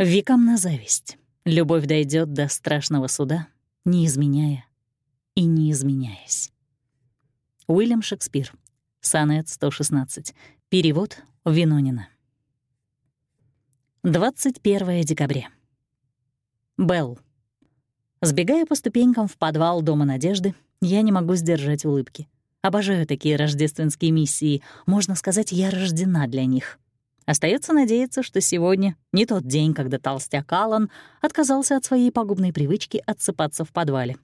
Векам на зависть. Любовь дойдет до страшного суда, не изменяя и не изменяясь. Уильям Шекспир. Сонет 116. Перевод Винонина. 21 декабря. Белл. Сбегая по ступенькам в подвал Дома Надежды, я не могу сдержать улыбки. Обожаю такие рождественские миссии. Можно сказать, я рождена для них. Остается надеяться, что сегодня не тот день, когда толстяк Аллан отказался от своей пагубной привычки отсыпаться в подвале.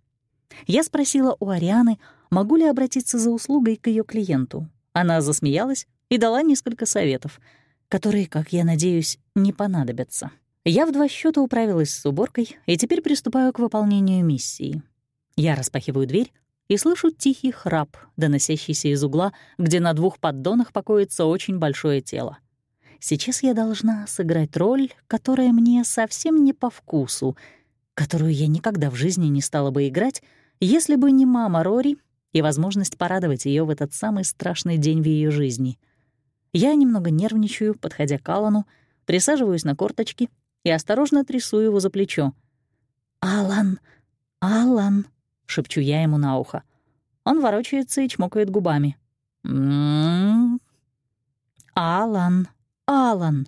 Я спросила у Арианы, могу ли обратиться за услугой к ее клиенту. Она засмеялась и дала несколько советов, которые, как я надеюсь, не понадобятся. Я в два счета управилась с уборкой и теперь приступаю к выполнению миссии. Я распахиваю дверь и слышу тихий храп, доносящийся из угла, где на двух поддонах покоится очень большое тело. Сейчас я должна сыграть роль, которая мне совсем не по вкусу, которую я никогда в жизни не стала бы играть, если бы не мама Рори и возможность порадовать ее в этот самый страшный день в ее жизни. Я немного нервничаю, подходя к Аллану, присаживаюсь на корточки и осторожно трясу его за плечо. «Алан! Алан!» — шепчу я ему на ухо. Он ворочается и чмокает губами. «М-м-м». «Алан! Алан!»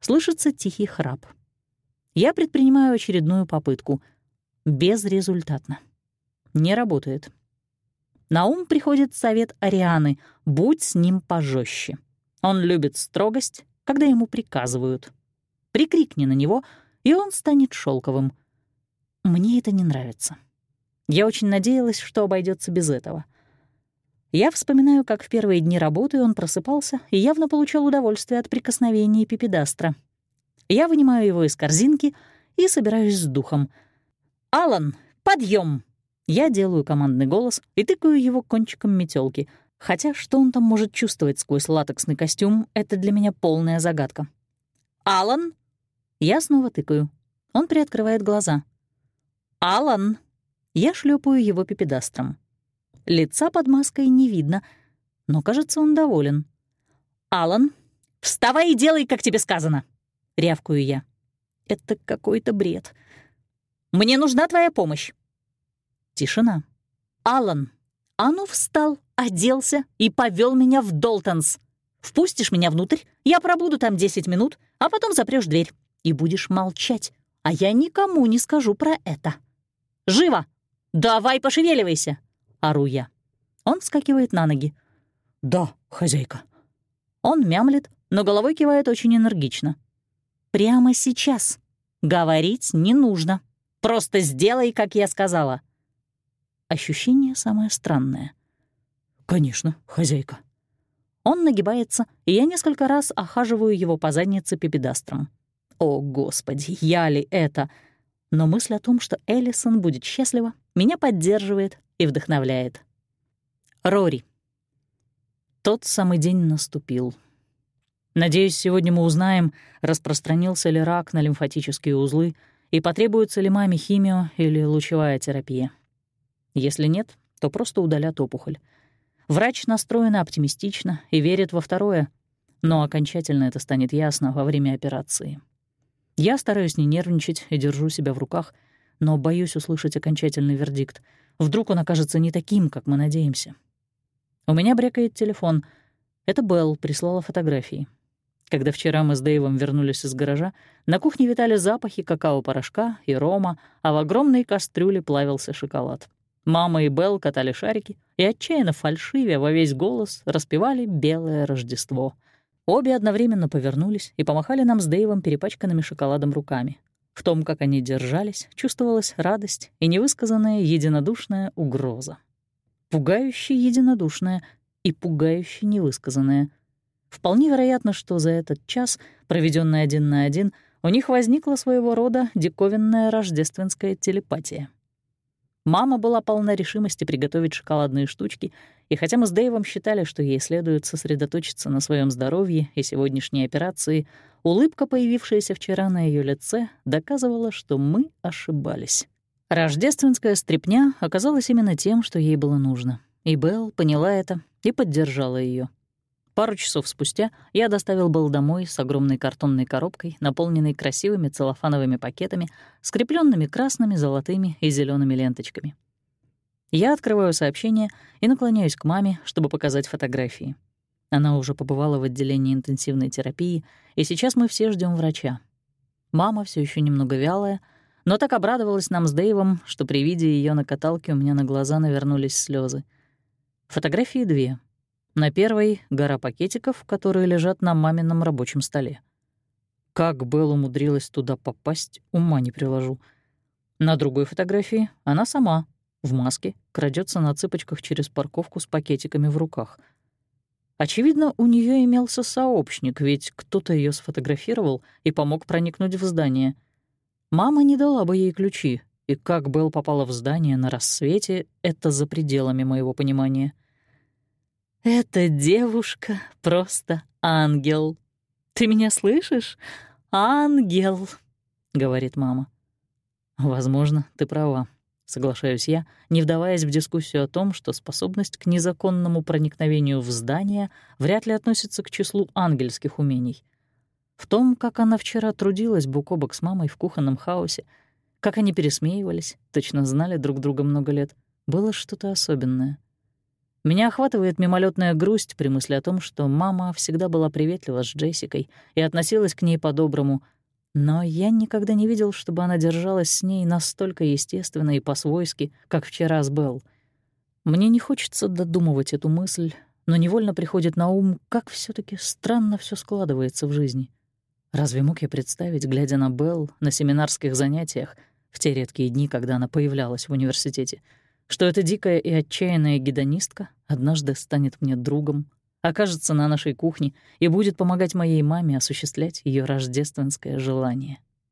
Слышится тихий храп. Я предпринимаю очередную попытку. Безрезультатно. Не работает. На ум приходит совет Арианы «Будь с ним пожестче». Он любит строгость, когда ему приказывают. Прикрикни на него, и он станет шелковым. Мне это не нравится. Я очень надеялась, что обойдется без этого. Я вспоминаю, как в первые дни работы он просыпался и явно получал удовольствие от прикосновения пипедастра. Я вынимаю его из корзинки и собираюсь с духом. «Алан, подъем! Я делаю командный голос и тыкаю его кончиком метелки, хотя что он там может чувствовать сквозь латексный костюм, это для меня полная загадка. «Алан!» Я снова тыкаю. Он приоткрывает глаза. «Алан!» Я шлепаю его пипедастром. Лица под маской не видно, но, кажется, он доволен. «Алан, вставай и делай, как тебе сказано!» — рявкаю я. Это какой-то бред. «Мне нужна твоя помощь!» Тишина. «Алан, а ну встал, оделся и повел меня в Долтонс. Впустишь меня внутрь, я пробуду там 10 минут, а потом запрешь дверь и будешь молчать, а я никому не скажу про это. Живо!» «Давай пошевеливайся!» — ору я. Он вскакивает на ноги. «Да, хозяйка». Он мямлет, но головой кивает очень энергично. «Прямо сейчас. Говорить не нужно. Просто сделай, как я сказала». Ощущение самое странное. «Конечно, хозяйка». Он нагибается, и я несколько раз охаживаю его по заднице пипедастром. О, господи, я ли это? Но мысль о том, что Эллисон будет счастлива, меня поддерживает и вдохновляет. Рори. Тот самый день наступил. Надеюсь, сегодня мы узнаем, распространился ли рак на лимфатические узлы и потребуется ли маме химио или лучевая терапия. Если нет, то просто удалят опухоль. Врач настроен оптимистично и верит во второе, но окончательно это станет ясно во время операции. Я стараюсь не нервничать и держу себя в руках — но боюсь услышать окончательный вердикт. Вдруг он окажется не таким, как мы надеемся. У меня брякает телефон. Это Белл прислала фотографии. Когда вчера мы с Дэйвом вернулись из гаража, на кухне витали запахи какао-порошка и рома, а в огромной кастрюле плавился шоколад. Мама и Белл катали шарики и, отчаянно фальшивя во весь голос, распевали «Белое Рождество». Обе одновременно повернулись и помахали нам с Дэйвом перепачканными шоколадом руками. В том, как они держались, чувствовалась радость и невысказанная единодушная угроза. Пугающе единодушная и пугающе невысказанная. Вполне вероятно, что за этот час, проведенный один на один, у них возникла своего рода диковинная рождественская телепатия. Мама была полна решимости приготовить шоколадные штучки, и хотя мы с Дэйвом считали, что ей следует сосредоточиться на своем здоровье и сегодняшней операции, улыбка, появившаяся вчера на ее лице, доказывала, что мы ошибались. Рождественская стряпня оказалась именно тем, что ей было нужно. И Белл поняла это и поддержала ее. Пару часов спустя я доставил Белл домой с огромной картонной коробкой, наполненной красивыми целлофановыми пакетами, скрепленными красными, золотыми и зелеными ленточками. Я открываю сообщение и наклоняюсь к маме, чтобы показать фотографии. Она уже побывала в отделении интенсивной терапии, и сейчас мы все ждем врача. Мама все еще немного вялая, но так обрадовалась нам с Дэйвом, что при виде ее на каталке у меня на глаза навернулись слезы. Фотографии две. На первой — гора пакетиков, которые лежат на мамином рабочем столе. Как Белл умудрилась туда попасть, ума не приложу. На другой фотографии она сама, в маске, крадется на цыпочках через парковку с пакетиками в руках. Очевидно, у нее имелся сообщник, ведь кто-то ее сфотографировал и помог проникнуть в здание. Мама не дала бы ей ключи, и как Белл попала в здание на рассвете, это за пределами моего понимания. «Эта девушка просто ангел. Ты меня слышишь? Ангел», — говорит мама. «Возможно, ты права», — соглашаюсь я, не вдаваясь в дискуссию о том, что способность к незаконному проникновению в здание вряд ли относится к числу ангельских умений. В том, как она вчера трудилась бок о бок с мамой в кухонном хаосе, как они пересмеивались, точно знали друг друга много лет, было что-то особенное — меня охватывает мимолетная грусть при мысли о том, что мама всегда была приветлива с Джессикой и относилась к ней по-доброму, но я никогда не видел, чтобы она держалась с ней настолько естественно и по-свойски, как вчера с Белл. Мне не хочется додумывать эту мысль, но невольно приходит на ум, как все таки странно все складывается в жизни. Разве мог я представить, глядя на Белл на семинарских занятиях, в те редкие дни, когда она появлялась в университете — что эта дикая и отчаянная гедонистка однажды станет мне другом, окажется на нашей кухне и будет помогать моей маме осуществлять ее рождественское желание.